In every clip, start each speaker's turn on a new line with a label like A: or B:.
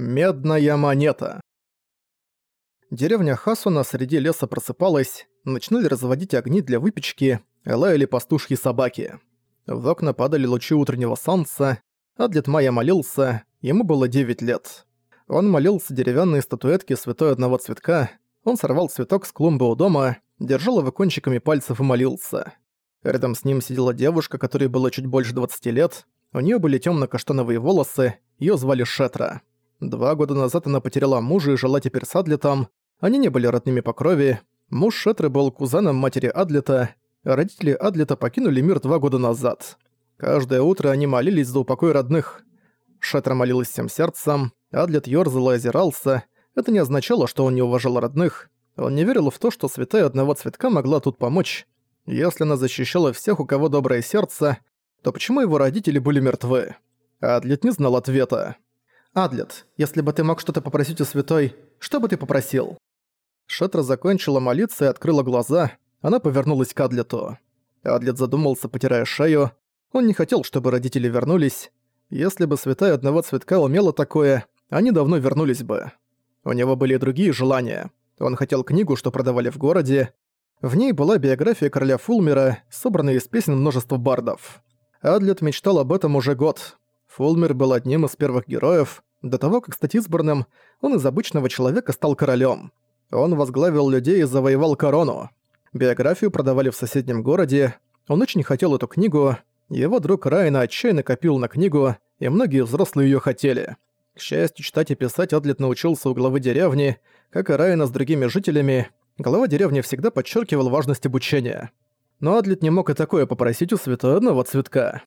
A: Медная монета. Деревня Хасуна среди леса просыпалась, начинали разводить огни для выпечки, лаяли пастушьи собаки. В окна падали лучи утреннего солнца, а Дед Майя молился, ему было 9 лет. Он молился деревянной статуэтке святой одного цветка, он сорвал цветок с клумбы у дома, держал его кончиками пальцев и молился. Рядом с ним сидела девушка, которой было чуть больше 20 лет, у нее были темно-каштановые волосы, ее звали Шетра. Два года назад она потеряла мужа и жила теперь с Адлетом. Они не были родными по крови. Муж Шетры был кузеном матери Адлета. Родители Адлета покинули мир два года назад. Каждое утро они молились за упокой родных. Шетра молилась всем сердцем, Адлет ёрзал и озирался. Это не означало, что он не уважал родных. Он не верил в то, что святая одного цветка могла тут помочь. Если она защищала всех, у кого доброе сердце, то почему его родители были мертвы? Адлет не знал ответа. «Адлет, если бы ты мог что-то попросить у святой, что бы ты попросил?» Шетра закончила молиться и открыла глаза. Она повернулась к Адлету. Адлет задумался, потирая шею. Он не хотел, чтобы родители вернулись. Если бы святая одного цветка умела такое, они давно вернулись бы. У него были и другие желания. Он хотел книгу, что продавали в городе. В ней была биография короля Фулмера, собранная из песен множества бардов. Адлет мечтал об этом уже год. Фулмер был одним из первых героев. До того, как стать избранным, он из обычного человека стал королем. Он возглавил людей и завоевал корону. Биографию продавали в соседнем городе. Он очень хотел эту книгу. Его друг Райна отчаянно копил на книгу, и многие взрослые ее хотели. К счастью, читать и писать Адлет научился у главы деревни, как и Райна с другими жителями. Глава деревни всегда подчеркивал важность обучения. Но Адлет не мог и такое попросить у святой одного цветка.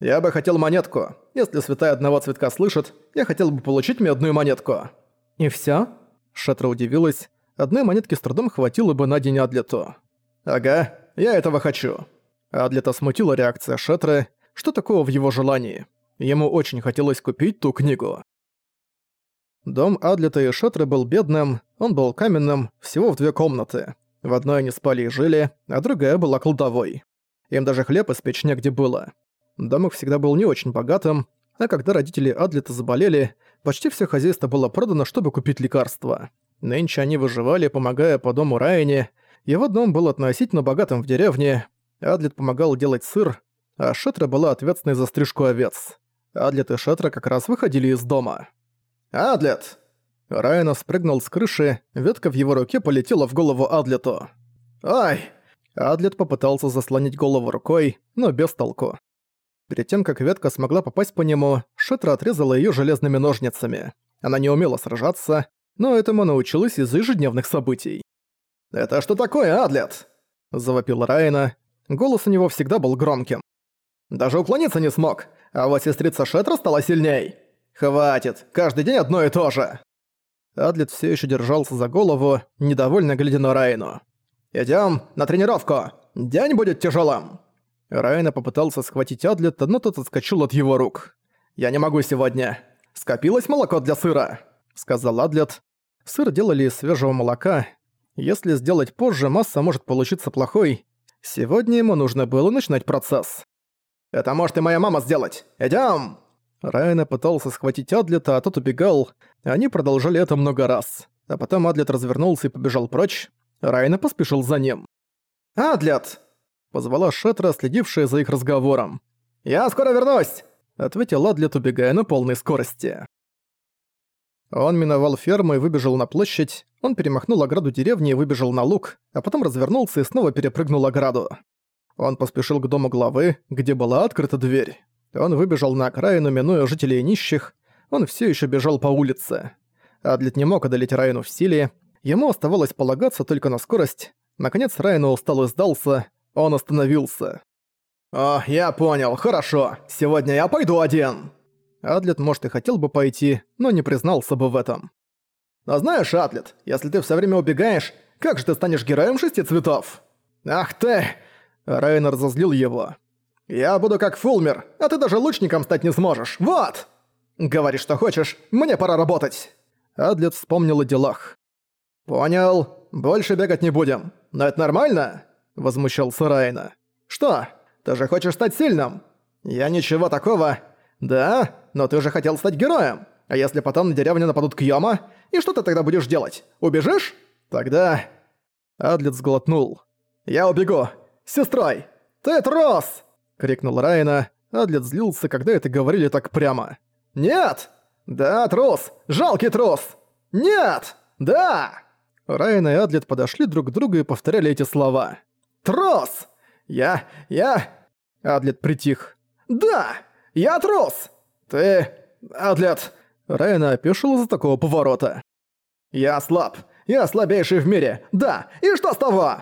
A: «Я бы хотел монетку. Если святая одного цветка слышит, я хотел бы получить медную монетку». «И всё?» Шетра удивилась. Одной монетки с трудом хватило бы на день Адлету. «Ага, я этого хочу». Адлета смутила реакция Шетры. Что такого в его желании? Ему очень хотелось купить ту книгу. Дом Адлета и Шетры был бедным, он был каменным, всего в две комнаты. В одной они спали и жили, а другая была кладовой. Им даже хлеб испечь негде было. Дом их всегда был не очень богатым, а когда родители Адлета заболели, почти все хозяйство было продано, чтобы купить лекарства. Нынче они выживали, помогая по дому Райане. Его дом был относительно богатым в деревне. Адлет помогал делать сыр, а Шетра была ответственной за стрижку овец. Адлет и Шетра как раз выходили из дома. «Адлет!» Райана спрыгнул с крыши, ветка в его руке полетела в голову Адлету. «Ай!» Адлет попытался заслонить голову рукой, но без толку. Перед тем, как ветка смогла попасть по нему, Шетра отрезала её железными ножницами. Она не умела сражаться, но этому научилась из ежедневных событий. «Это что такое, Адлет?» – завопил Райана. Голос у него всегда был громким. «Даже уклониться не смог, а вот сестрица Шетра стала сильней. Хватит, каждый день одно и то же!» Адлет все еще держался за голову, недовольно глядя на Райну. «Идём на тренировку! День будет тяжелым!» Райна попытался схватить Адлета, но тот отскочил от его рук. «Я не могу сегодня. Скопилось молоко для сыра», — сказал Адлет. Сыр делали из свежего молока. Если сделать позже, масса может получиться плохой. Сегодня ему нужно было начинать процесс. «Это может и моя мама сделать. Идём!» Райна пытался схватить Адлета, а тот убегал. Они продолжали это много раз. А потом Адлет развернулся и побежал прочь. Райна поспешил за ним. «Адлет!» Позвала Шетра, следившая за их разговором. «Я скоро вернусь!» Ответил Адлет, убегая на полной скорости. Он миновал ферму и выбежал на площадь. Он перемахнул ограду деревни и выбежал на луг, а потом развернулся и снова перепрыгнул ограду. Он поспешил к дому главы, где была открыта дверь. Он выбежал на окраину, минуя жителей нищих. Он все еще бежал по улице. Адлет не мог одолеть Райну в силе. Ему оставалось полагаться только на скорость. Наконец Райну устал и сдался. Он остановился. «О, я понял, хорошо. Сегодня я пойду один». Адлет, может, и хотел бы пойти, но не признался бы в этом. «А знаешь, Атлет, если ты все время убегаешь, как же ты станешь героем шести цветов?» «Ах ты!» Райан разозлил его. «Я буду как Фулмер, а ты даже лучником стать не сможешь, вот!» «Говори, что хочешь, мне пора работать!» Адлет вспомнил о делах. «Понял, больше бегать не будем, но это нормально?» Возмущался Райна. «Что, ты же хочешь стать сильным?» «Я ничего такого...» «Да, но ты же хотел стать героем. А если потом на деревню нападут Кьёма? И что ты тогда будешь делать? Убежишь? Тогда...» Адлет сглотнул. «Я убегу! Сестрой! Ты трос!» — крикнул Райана. Адлет злился, когда это говорили так прямо. «Нет! Да, трус! Жалкий трус! Нет! Да!» Райан и Адлет подошли друг к другу и повторяли эти слова. «Трос! Я... я...» Адлет притих. «Да! Я трус! Ты... Адлет...» Райана опешил из-за такого поворота. «Я слаб. Я слабейший в мире. Да, и что с того?»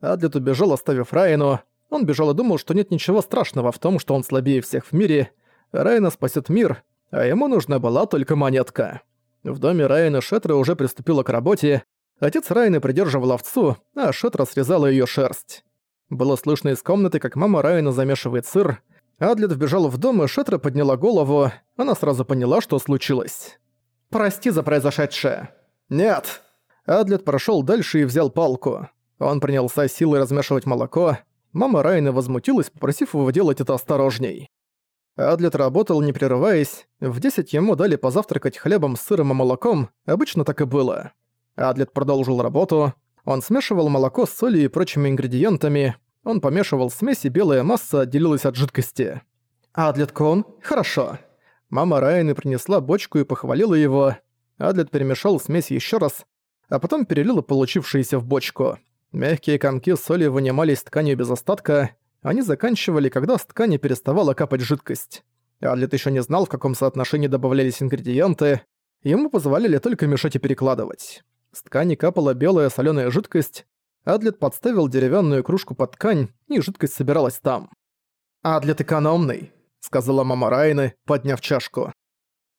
A: Адлет убежал, оставив Райану. Он бежал и думал, что нет ничего страшного в том, что он слабее всех в мире. Райана спасет мир, а ему нужна была только монетка. В доме Райана Шетра уже приступила к работе. Отец Райана придерживал овцу, а Шетра срезала ее шерсть. Было слышно из комнаты, как мама Райана замешивает сыр. Адлет вбежала в дом, и Шетра подняла голову. Она сразу поняла, что случилось. «Прости за произошедшее». «Нет». Адлет прошел дальше и взял палку. Он принялся силой размешивать молоко. Мама Райна возмутилась, попросив его делать это осторожней. Адлет работал, не прерываясь. В 10 ему дали позавтракать хлебом сыром и молоком, обычно так и было. Адлет продолжил работу. Он смешивал молоко с солью и прочими ингредиентами. Он помешивал смесь, и белая масса отделилась от жидкости. «Адлет Кон, хорошо». Мама Райаны принесла бочку и похвалила его. Адлет перемешал смесь еще раз, а потом перелил получившееся в бочку. Мягкие комки соли вынимались тканью без остатка, они заканчивали, когда с ткани переставала капать жидкость. Адлет еще не знал, в каком соотношении добавлялись ингредиенты, ему позволяли только мешать и перекладывать. С ткани капала белая соленая жидкость, Адлет подставил деревянную кружку под ткань, и жидкость собиралась там. «Адлет экономный», — сказала мама Райны, подняв чашку.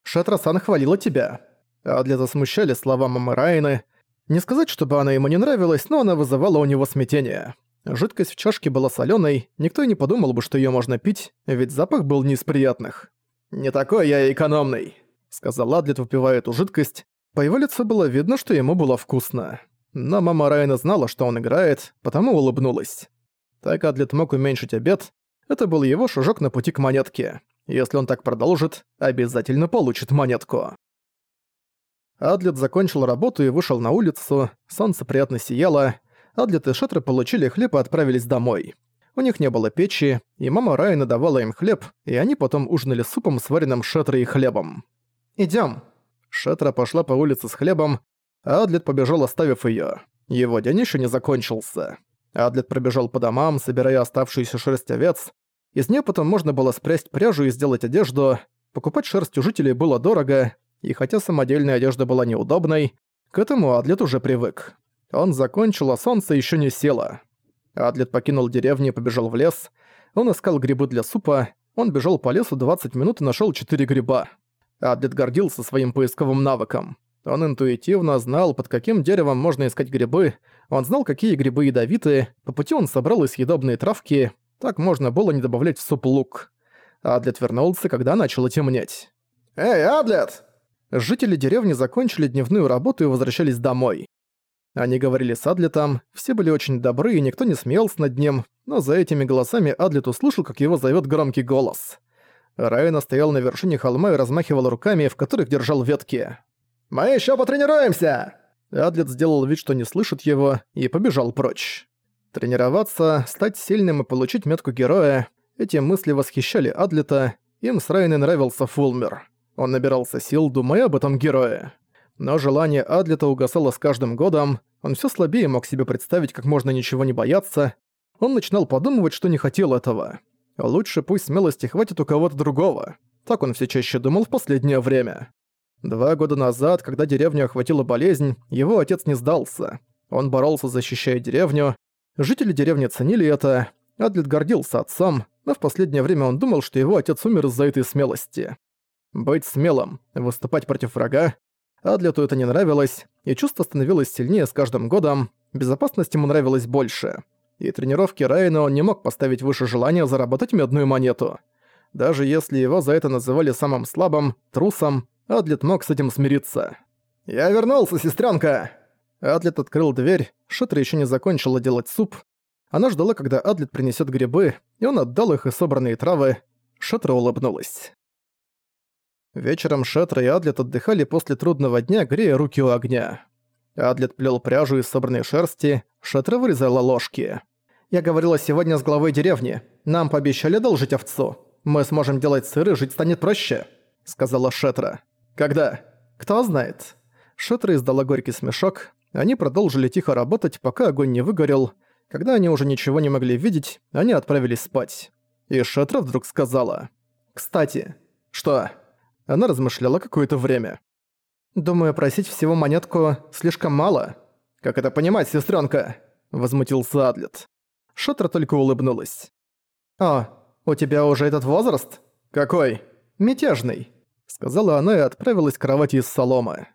A: «Шатрасан хвалила тебя». Адлета смущали слова мамы Райны, не сказать, чтобы она ему не нравилась, но она вызывала у него смятение. Жидкость в чашке была соленой, никто и не подумал бы, что ее можно пить, ведь запах был не из приятных. «Не такой я экономный», — сказал Адлет, выпивая эту жидкость. По его лицу было видно, что ему было вкусно. Но мама Райана знала, что он играет, потому улыбнулась. Так Адлет мог уменьшить обед. Это был его шажок на пути к монетке. Если он так продолжит, обязательно получит монетку. Адлет закончил работу и вышел на улицу, солнце приятно сияло, Адлет и Шетра получили хлеб и отправились домой. У них не было печи, и мама Райана давала им хлеб, и они потом ужинали супом, сваренным Шетрой и хлебом. «Идём». Шетра пошла по улице с хлебом, а Адлет побежал, оставив её. Его день ещё не закончился. Адлет пробежал по домам, собирая оставшуюся шерсть овец. Из неё потом можно было спрясть пряжу и сделать одежду. Покупать шерсть у жителей было дорого, и хотя самодельная одежда была неудобной, к этому Адлет уже привык. Он закончил, а солнце еще не село. Адлет покинул деревню и побежал в лес. Он искал грибы для супа. Он бежал по лесу 20 минут и нашел 4 гриба. Адлет гордился своим поисковым навыком. Он интуитивно знал, под каким деревом можно искать грибы, он знал, какие грибы ядовитые, по пути он собрал и съедобные травки, так можно было не добавлять в суп лук. Адлет вернулся, когда начало темнеть. «Эй, Адлет!» Жители деревни закончили дневную работу и возвращались домой. Они говорили с Адлетом, все были очень добры и никто не смеялся над ним, но за этими голосами Адлет услышал, как его зовет громкий голос. Райана стоял на вершине холма и размахивал руками, в которых держал ветки. «Мы еще потренируемся!» Адлет сделал вид, что не слышит его, и побежал прочь. Тренироваться, стать сильным и получить метку героя — эти мысли восхищали Адлета, им с Райаной нравился Фулмер. Он набирался сил, думая об этом герое. Но желание Адлета угасало с каждым годом, он все слабее мог себе представить, как можно ничего не бояться. Он начинал подумывать, что не хотел этого. Лучше пусть смелости хватит у кого-то другого. Так он все чаще думал в последнее время. Два года назад, когда деревню охватила болезнь, его отец не сдался. Он боролся, защищая деревню. Жители деревни ценили это. Адлет гордился отцом, но в последнее время он думал, что его отец умер из-за этой смелости. Быть смелым, выступать против врага. Адлету это не нравилось, и чувство становилось сильнее с каждым годом, безопасность ему нравилась больше. И тренировки Райана он не мог поставить выше желания заработать медную монету. Даже если его за это называли самым слабым, трусом, Адлет мог с этим смириться. «Я вернулся, сестренка! Адлет открыл дверь, Шитра еще не закончила делать суп. Она ждала, когда Адлет принесет грибы, и он отдал их и собранные травы. Шитра улыбнулась. Вечером Шетра и Адлет отдыхали после трудного дня, грея руки у огня. Адлет плел пряжу из собранной шерсти, Шетра вырезала ложки. «Я говорила сегодня с главой деревни. Нам пообещали должить овцу. Мы сможем делать сыр, и жить станет проще», — сказала Шетра. «Когда?» «Кто знает». Шетра издала горький смешок. Они продолжили тихо работать, пока огонь не выгорел. Когда они уже ничего не могли видеть, они отправились спать. И Шетра вдруг сказала. «Кстати». «Что?» Она размышляла какое-то время. «Думаю, просить всего монетку слишком мало». «Как это понимать, сестренка? возмутился Адлет. Шетра только улыбнулась. «О, у тебя уже этот возраст? Какой? Мятежный», — сказала она и отправилась к кровати из соломы.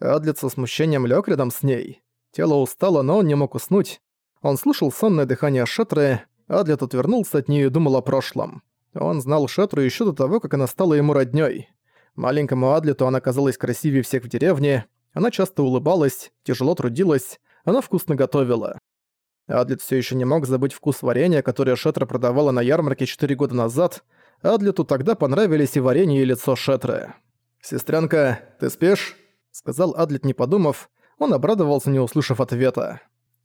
A: Адлет со смущением лег рядом с ней. Тело устало, но он не мог уснуть. Он слушал сонное дыхание Шетры, Адлет отвернулся от нее и думал о прошлом. Он знал Шетру еще до того, как она стала ему роднёй. Маленькому Адлету она казалась красивее всех в деревне, она часто улыбалась, тяжело трудилась, она вкусно готовила. Адлет все еще не мог забыть вкус варенья, которое Шетра продавала на ярмарке 4 года назад. Адлету тогда понравились и варенье, и лицо Шетры. «Сестренка, ты спишь?» — сказал Адлет, не подумав. Он обрадовался, не услышав ответа.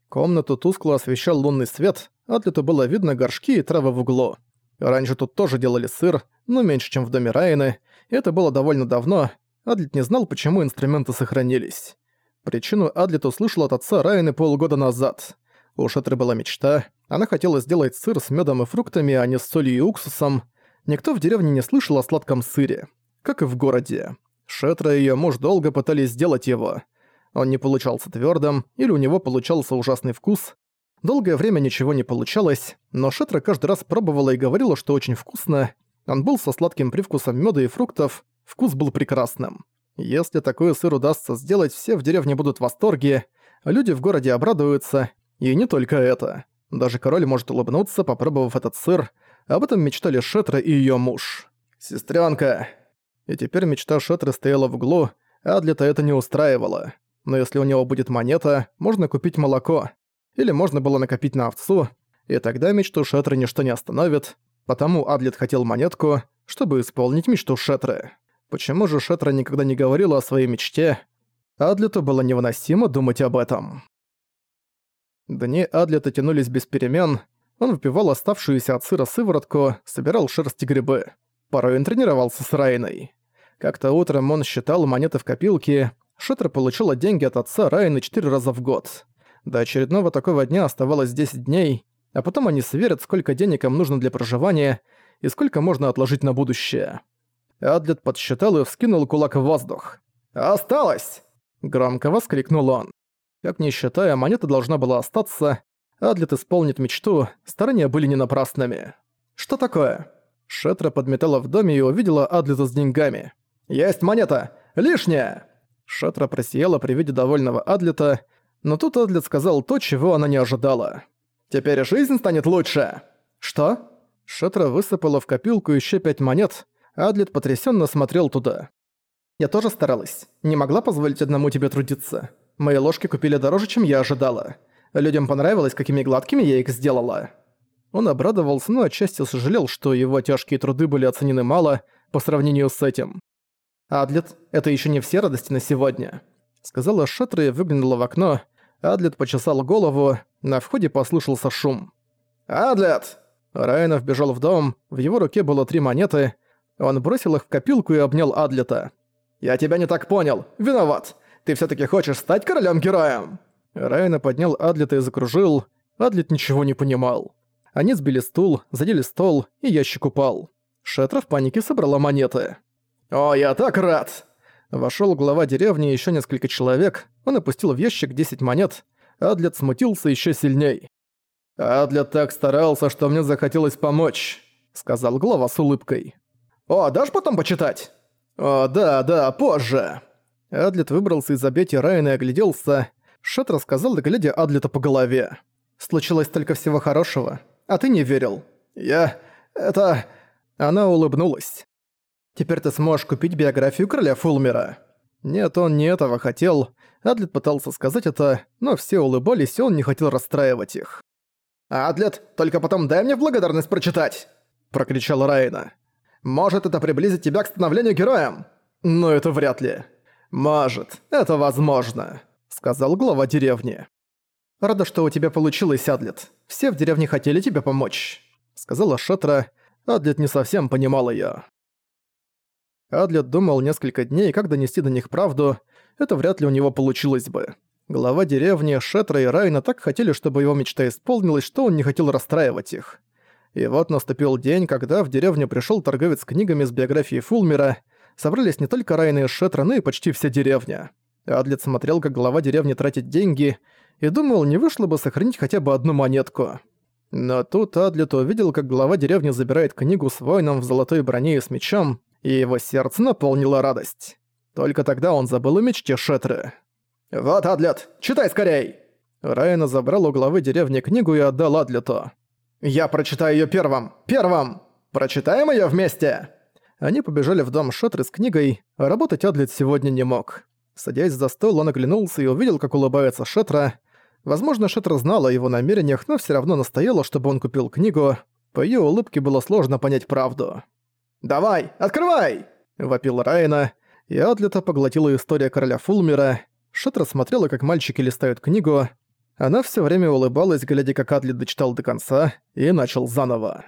A: Комнату тускло освещал лунный свет, Адлету было видно горшки и травы в углу. Раньше тут тоже делали сыр, но меньше, чем в доме Райаны, это было довольно давно, Адлет не знал, почему инструменты сохранились. Причину Адлет услышал от отца Райаны полгода назад. У Шетры была мечта, она хотела сделать сыр с медом и фруктами, а не с солью и уксусом. Никто в деревне не слышал о сладком сыре, как и в городе. Шетра и её муж долго пытались сделать его. Он не получался твердым, или у него получался ужасный вкус. Долгое время ничего не получалось, но Шетра каждый раз пробовала и говорила, что очень вкусно, он был со сладким привкусом меда и фруктов, вкус был прекрасным. Если такой сыр удастся сделать, все в деревне будут в восторге, люди в городе обрадуются, и не только это. Даже король может улыбнуться, попробовав этот сыр, об этом мечтали Шетра и ее муж. «Сестрёнка!» И теперь мечта Шетры стояла в углу, а Адлета это не устраивало. Но если у него будет монета, можно купить молоко. Или можно было накопить на овцу, и тогда мечту Шетры ничто не остановит, Потому Адлет хотел монетку, чтобы исполнить мечту Шетры. Почему же Шетра никогда не говорила о своей мечте? Адлету было невыносимо думать об этом. Дни Адлета тянулись без перемен, он выпивал оставшуюся от сыра сыворотку, собирал шерсть и грибы. Порой он тренировался с Райной. Как-то утром он считал монеты в копилке, Шетра получила деньги от отца Райны четыре раза в год. До очередного такого дня оставалось 10 дней, а потом они сверят, сколько денег им нужно для проживания и сколько можно отложить на будущее. Адлет подсчитал и вскинул кулак в воздух. «Осталось!» – громко воскликнул он. Как ни считая, монета должна была остаться. Адлет исполнит мечту, старания были не напрасными. «Что такое?» Шетра подметала в доме и увидела Адлета с деньгами. «Есть монета! Лишняя!» Шетра просияла при виде довольного Адлета, но тут Адлет сказал то, чего она не ожидала. Теперь жизнь станет лучше!» «Что?» Шетра высыпала в копилку еще пять монет, Адлет потрясенно смотрел туда. «Я тоже старалась. Не могла позволить одному тебе трудиться. Мои ложки купили дороже, чем я ожидала. Людям понравилось, какими гладкими я их сделала». Он обрадовался, но отчасти сожалел, что его тяжкие труды были оценены мало по сравнению с этим. «Адлет, это еще не все радости на сегодня», — сказала Шетра и выглянула в окно. Адлет почесал голову, на входе послышался шум. «Адлет!» Райнов бежал в дом, в его руке было три монеты. Он бросил их в копилку и обнял Адлета. «Я тебя не так понял. Виноват. Ты все таки хочешь стать королем-героем?» Райна поднял Адлета и закружил. Адлет ничего не понимал. Они сбили стул, задели стол, и ящик упал. Шетра в панике собрала монеты. «О, я так рад!» Вошел глава деревни и еще несколько человек. Он опустил в ящик 10 монет. Адлет смутился еще сильней. «Адлет так старался, что мне захотелось помочь», — сказал глава с улыбкой. «О, дашь потом почитать?» «О, да, да, позже». Адлет выбрался из обети Райана и огляделся. Шет рассказал, глядя Адлета по голове. «Случилось только всего хорошего, а ты не верил». «Я... это...» Она улыбнулась. «Теперь ты сможешь купить биографию короля Фулмера». Нет, он не этого хотел. Адлет пытался сказать это, но все улыбались, и он не хотел расстраивать их. «Адлет, только потом дай мне в благодарность прочитать!» – прокричал Райна. Может, это приблизит тебя к становлению героем? Но это вряд ли. Может, это возможно, сказал глава деревни. Рада, что у тебя получилось, Адлет. Все в деревне хотели тебе помочь, сказала Шатра. Адлет не совсем понимал её. Адлет думал несколько дней, как донести до них правду. Это вряд ли у него получилось бы. Глава деревни, Шетра и Райна так хотели, чтобы его мечта исполнилась, что он не хотел расстраивать их. И вот наступил день, когда в деревню пришел торговец книгами с биографией Фулмера. Собрались не только Райна и Шетра, но и почти вся деревня. Адлет смотрел, как глава деревни тратит деньги, и думал, не вышло бы сохранить хотя бы одну монетку. Но тут Адлет увидел, как глава деревни забирает книгу с воином в золотой броне и с мечом, и его сердце наполнило радость. Только тогда он забыл о мечте Шетры. «Вот, Адлет, читай скорей!» Райана забрал у главы деревни книгу и отдал Адлету. «Я прочитаю её первым! Первым! Прочитаем её вместе!» Они побежали в дом Шетры с книгой, а работать Адлет сегодня не мог. Садясь за стол, он оглянулся и увидел, как улыбается Шетра. Возможно, Шетра знала о его намерениях, но всё равно настояла, чтобы он купил книгу. По её улыбке было сложно понять правду. «Давай, открывай!» – вопил Райана, и Адлета поглотила история короля Фулмера. Шетра смотрела, как мальчики листают книгу, она все время улыбалась, глядя, как Адли дочитал до конца, и начал заново.